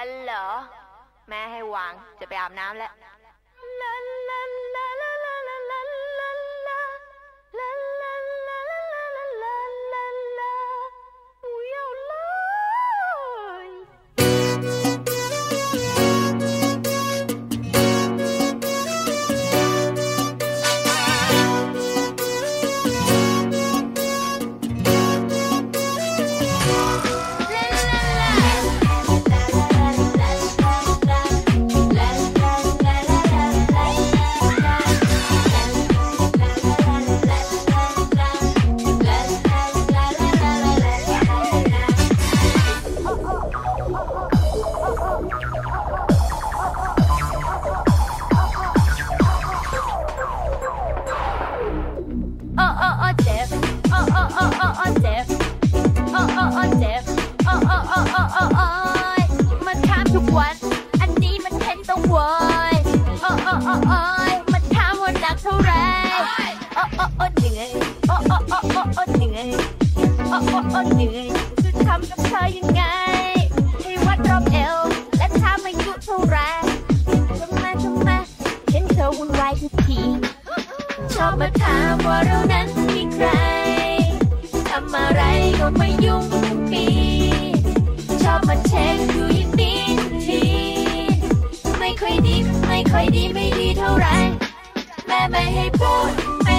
อ๋อเหรอแม่ให้วางจะไปอาบน้ำแล้ว อ้โอ้ยมันถาว่าหนักเท่าไรโอ้โอ้โอ้เหนื่อยโอ้โอ้โอ้โอ้เหนื่อยโอ้โอ้โอ้เหนื่อยจะทำกับเธอยังไงให้วัดรอบเอวและถามอายุเท่าไรทำไมทำไมเห็นเธอวุ่นวายทุกทีชอบมาถามว่าเรานั้นมีใครทำอะไรก็ไม่ยุ่งทุกปีชอบมาเช็คดูยินดีทีไม่คยดีไม่คยดี boy.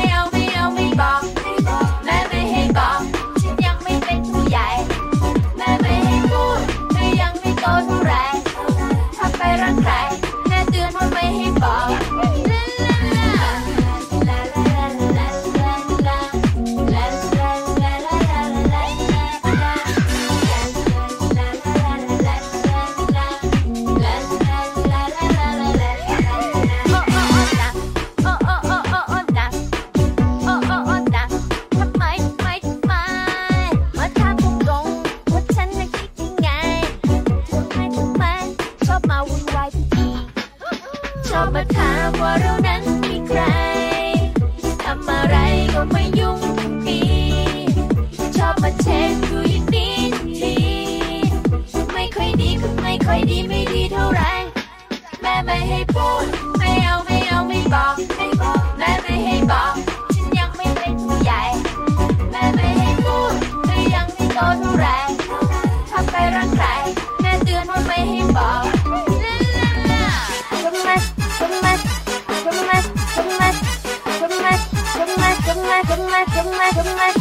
ดีไม่ดีเท่าไร แม่ไม่ให้พูด ไม่เอาไม่เอาไม่บอกไม่บอกแม่ไม่ให้บอก ฉันยังไม่เป็นผู้ใหญ่ แม่ไม่ให้พูดแม่ยังไม่โตเท่าไรทำไปรังใครแม่เตือนว่าไม่ให้บอกทำไมทำไมทำไมทำไมทำไมทำไมทำไมมา